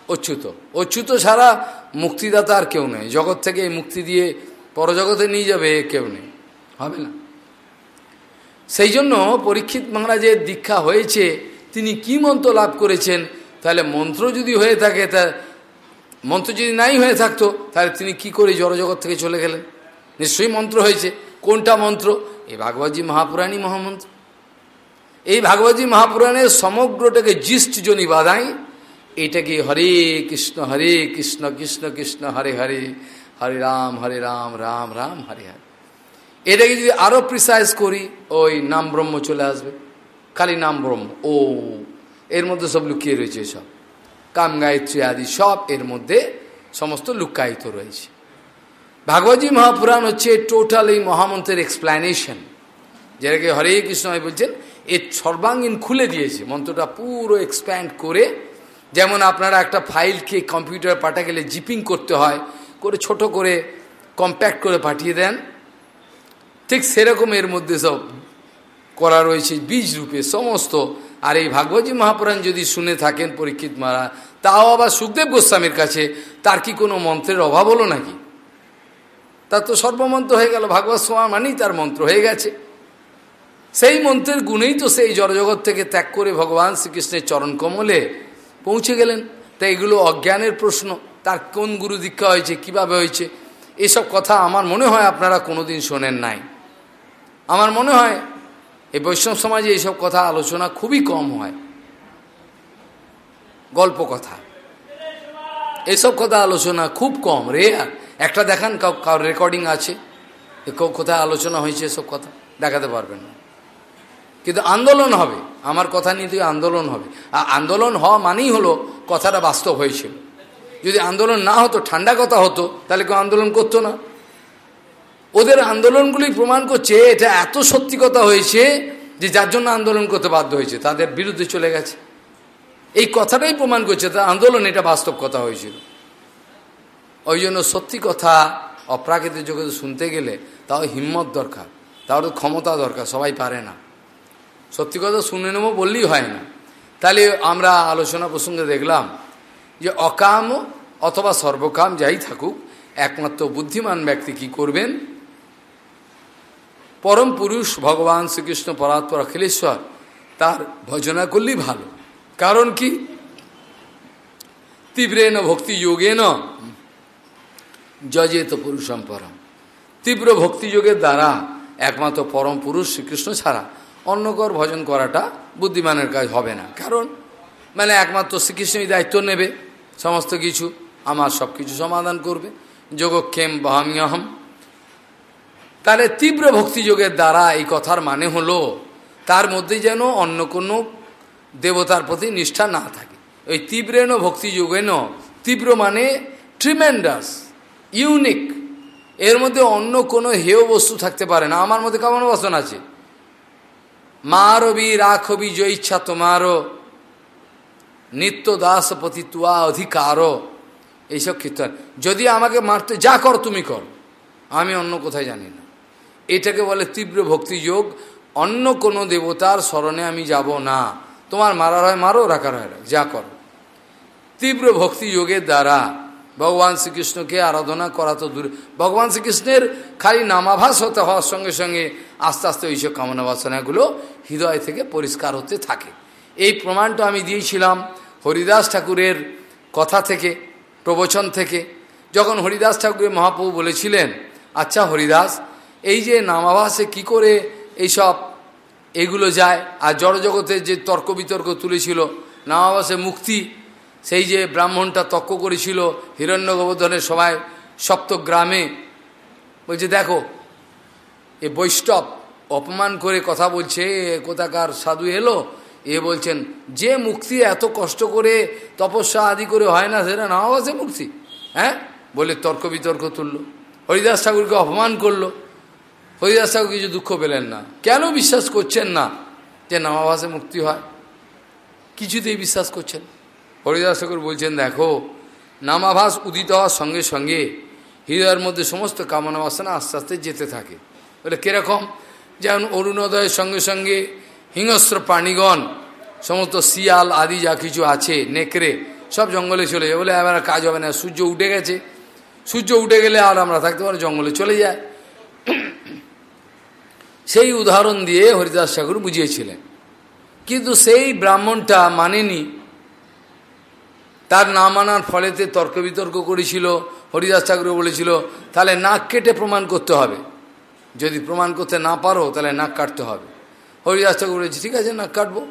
অচ্যুত। অচ্যুত ছাড়া মুক্তিদাতা আর কেউ নেই। জগৎ থেকে মুক্তি দিয়ে পরজগতে নিয়ে যাবে কেউ নেই। হবে না। সেই জন্য পরীক্ষিত মহারাজের দীক্ষা হয়েছে, তিনি কি মন্ত্র লাভ করেছেন? তাহলে মন্ত্র যদি হয়ে থাকে, তা মন্ত্র যদি নাই হয়ে থাকতো, তাহলে তিনি কি করে জড়জগৎ থেকে চলে গেলেন? নিশ্চয়ই মন্ত্র হয়েছে। কোনটা মন্ত্র? এই ভাগবতী মহাপুরাণী মহামন্ত্র। এই ভাগবতী মহাপুরাণের সমগ্রটাকে জিষ্ট জনি বাধাই, এটাকে হরে কৃষ্ণ হরে কৃষ্ণ কৃষ্ণ কৃষ্ণ, হরে হরে হরে রাম হরে রাম রাম রাম, হরে হরে। এটাকে যদি আরও প্রিসাইজ করি, ওই নাম ব্রহ্ম চলে আসবে। খালি নাম ব্রহ্ম। ও, এর মধ্যে সব লুকিয়ে রয়েছে সব। কাম গায়ত্রী আদি সব এর মধ্যে সমস্ত লুকায়িত রয়েছে। ভাগবতী মহাপুরাণ হচ্ছে টোটাল এই মহামন্ত্রের এক্সপ্লেনেশন যেটাকে হরে কৃষ্ণ বলছেন এর সর্বাঙ্গীন খুলে দিয়েছে। মন্ত্রটা পুরো এক্সপ্যান্ড করে, যেমন আপনারা একটা ফাইলকে কম্পিউটার পাঠা গেলে জিপিং করতে হয়, করে ছোট করে কম্প্যাক্ট করে পাঠিয়ে দেন। ঠিক সেরকম এর মধ্যে সব করা রয়েছে, বীজ রূপে সমস্ত। আর এই ভাগবতী মহাপুরাণ যদি শুনে থাকেন পরীক্ষিত মারা, তাও আবার সুখদেব গোস্বামীর কাছে, তার কি কোনো মন্ত্রের অভাব হলো নাকি? তার তো সর্বমন্ত্র হয়ে গেল, ভাগবত সোমা মানেই তার মন্ত্র হয়ে গেছে। সেই মন্ত্রের গুণেই তো সেই জড়জগৎ থেকে ত্যাগ করে ভগবান শ্রীকৃষ্ণের চরণ কমলে পৌঁছে গেলেন। তাই এগুলো অজ্ঞানের প্রশ্ন, তার কোন গুরু দীক্ষা হয়েছে, কীভাবে হয়েছে, এসব কথা আমার মনে হয় আপনারা কোনোদিন শোনেন নাই। আমার মনে হয় এই বৈষ্ণব সমাজে এইসব কথা আলোচনা খুবই কম হয়। গল্প কথা। এসব কথা আলোচনা খুব কম। রে, একটা দেখান কার রেকর্ডিং আছে। কোথায় আলোচনা হয়েছে এসব কথা? দেখাতে পারবেন না। কিন্তু আন্দোলন হবে। আমার কথা নিয়ে তুই আন্দোলন হবে। আর আন্দোলন হওয়া মানেই হলো কথাটা বাস্তব হয়েছিল। যদি আন্দোলন না হতো, ঠান্ডা কথা হতো, তাহলে কেউ আন্দোলন করতো না। ওদের আন্দোলনগুলি প্রমাণ করছে, এটা এত সত্যি কথা হয়েছে যে যার জন্য আন্দোলন করতে বাধ্য হয়েছে, তাদের বিরুদ্ধে চলে গেছে। এই কথাটাই প্রমাণ করছে তার আন্দোলন এটা বাস্তব কথা হয়েছিল। ওই জন্য সত্যি কথা, অপ্রাকৃতিক জগতে শুনতে গেলে তাও হিম্মত দরকার, তাও ক্ষমতা দরকার, সবাই পারে না। সত্যি কথা শুনে নেব বললেই হয় না। তাহলে আমরা আলোচনা প্রসঙ্গে দেখলাম যে অকাম অথবা সর্বকাম যাই থাকুক, একমাত্র বুদ্ধিমান ব্যক্তি কি করবেন? পরম পুরুষ ভগবান শ্রীকৃষ্ণ পরাৎপর অখিলেশ্বর, তার ভজনা করলেই ভালো। কারণ কি? তীব্রেন ভক্তি যোগেন যজেত পুরুষম পরম। তীব্র ভক্তিযোগের দ্বারা একমাত্র পরম পুরুষ শ্রীকৃষ্ণ ছাড়া অন্যকর ভজন করাটা বুদ্ধিমানের কাজ হবে না। কারণ মানে একমাত্র শ্রীকৃষ্ণই দায়িত্ব নেবে, সমস্ত কিছু, আমার সব কিছু সমাধান করবে। যোগক্ষেম বহামিয়হম। তাহলে তীব্র ভক্তিযোগের দ্বারা এই কথার মানে হলো, তার মধ্যে যেন অন্য কোনো দেবতার প্রতি নিষ্ঠা না থাকে। ওই তীব্রেন ভক্তিযোগেন তীব্র মানে ট্রিমেন্ডাস ইউনিক এর মধ্যে অন্য কোনো হেয় বস্তু থাকতে পারে না। আমার মধ্যে কেমন বসন আছে? মারবি রাখবি যে ইচ্ছা তোমারও নিত্য দাস প্রতি পতিতুয়া অধিকার। এইসব কীর্তন। যদি আমাকে মারতে, যা কর তুমি কর। আমি অন্য কোথায় জানি না। এটাকে বলে তীব্র ভক্তিযোগ অন্য কোনো দেবতার স্মরণে আমি যাব না। তোমার মারার হয়, মারো, রাখার হয় যা করো। তীব্র ভক্তিযোগের দ্বারা ভগবান শ্রীকৃষ্ণকে আরাধনা করা তো দূরে। ভগবান শ্রীকৃষ্ণের খালি নামাভাস হতে হওয়ার সঙ্গে সঙ্গে আস্তে আস্তে ওইসব কামনা বাসনাগুলো হৃদয় থেকে পরিষ্কার হতে থাকে। এই প্রমাণটা আমি দিয়েছিলাম হরিদাস ঠাকুরের কথা থেকে, প্রবচন থেকে। যখন হরিদাস ঠাকুরের মহাপ্রভু বলেছিলেন আচ্ছা হরিদাস এই যে নামাভাসে কি করে এইসব এগুলো যায়? আর জড়জগতের যে তর্ক বিতর্ক তুলেছিল নামাভাসে মুক্তি, সেই যে ব্রাহ্মণটা তর্ক করেছিল হিরণ্য গোবর্ধনের সময় সপ্তগ্রামে বলছে, দেখো, এ বৈষ্ণব অপমান করে কথা বলছে কোথাকার সাধু এলো? এ বলছেন, যে মুক্তি এত কষ্ট করে তপস্যা আদি করে হয় না, সেটা নামাবাসে মুক্তি। হ্যাঁ? বলে তর্ক বিতর্ক তুলল। হরিদাস ঠাকুরকে অপমান করল। হরিদাস ঠাকুর কিছু দুঃখ পেলেন না। কেন বিশ্বাস করছেন না যে নামাবাসে মুক্তি হয়? কিছুতেই বিশ্বাস করছেন হরিদাস ঠাকুর বলছেন, দেখো নামাভাস উদিত হওয়ার সঙ্গে সঙ্গে হৃদয়ের মধ্যে সমস্ত কামনা বাসনা আস্তে আস্তে যেতে থাকে। বলে, কীরকম? যেমন অরুণোদয়ের সঙ্গে সঙ্গে হিংস্র প্রাণীগণ, সমস্ত শিয়াল আদি যা কিছু আছে, নেকড়ে, সব জঙ্গলে চলে যায়। বলে, এবার কাজ হবে না, সূর্য উঠে গেছে। সূর্য উঠে গেলে আর আমরা থাকতে পারি জঙ্গলে চলে যায়। সেই উদাহরণ দিয়ে হরিদাস ঠাকুর বুঝিয়েছিলেন। কিন্তু সেই ব্রাহ্মণটা মানেনি। তার না মানার ফলেতে তর্ক বিতর্ক করেছিল, হরিদাস ঠাকুর বলেছিল, তাহলে নাক কেটে প্রমাণ করতে হবে। যদি প্রমাণ করতে না পারো, তাহলে নাক কাটতে হবে। হরিদাস ঠাকুর বলেছে, ঠিক আছে, নাক কাটবো।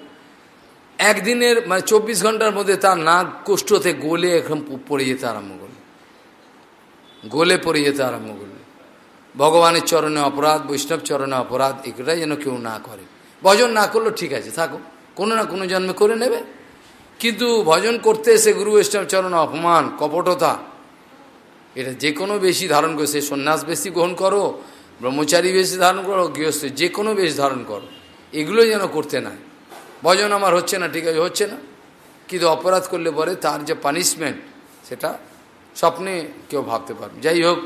একদিনের মানে চব্বিশ ঘণ্টার মধ্যে তার নাক কোষ্ঠতে গোলে এখন পড়ে যেতে আরম্ভ করল। গোলে পড়ে যেতে আরম্ভ ভগবানের চরণে অপরাধ, বৈষ্ণব চরণে অপরাধ এগুলোই যেন কেউ না করে। ভজন না করল ঠিক আছে, থাকো। কোনো না কোনো জন্মে করে নেবে। কিন্তু ভজন করতে এসে গুরু বৈষ্ণব চরণ অপমান, কপটতা, এটা যে কোনো বেশি ধারণ করে। সে সন্ন্যাস বেশি গ্রহণ করো, ব্রহ্মচারী বেশি ধারণ করো, গৃহস্থ যে কোনো বেশ ধারণ করো। এগুলো যেন করতে নাই। ভজন আমার হচ্ছে না, ঠিক আছে, হচ্ছে না। কিন্তু অপরাধ করলে পরে তার যে পানিশমেন্ট সেটা স্বপ্নে কেউ ভাবতে পারবে যাই হোক।